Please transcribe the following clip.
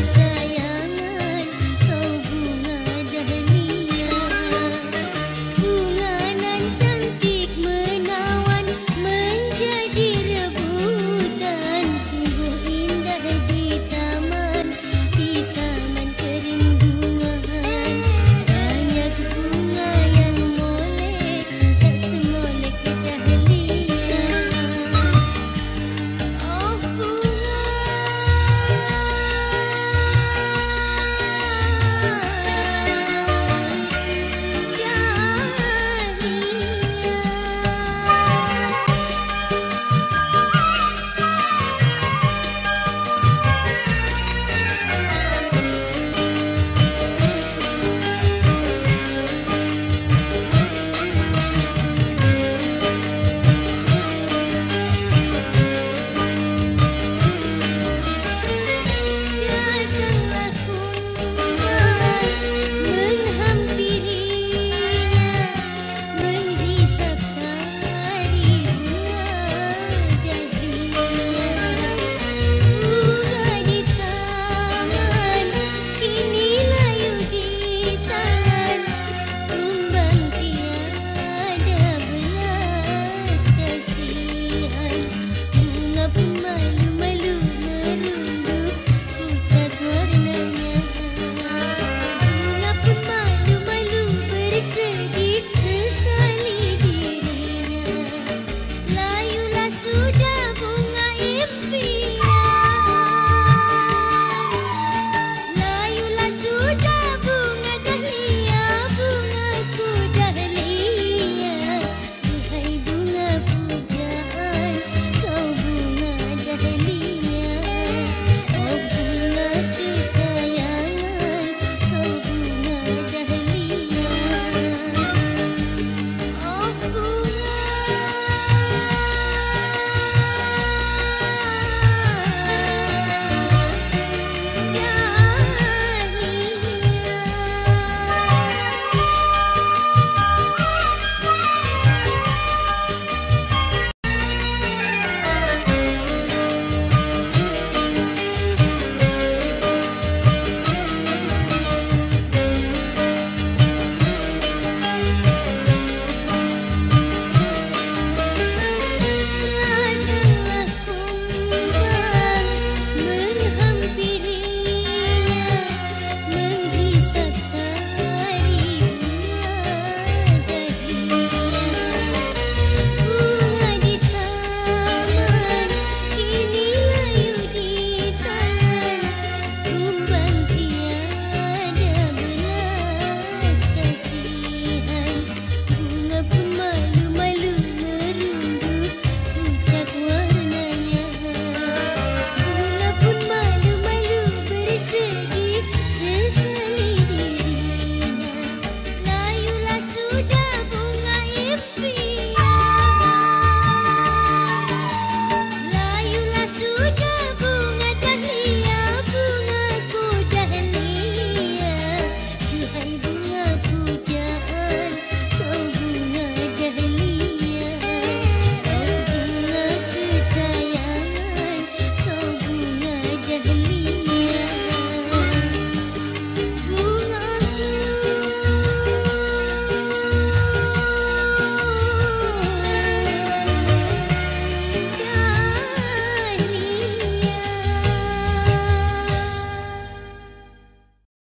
is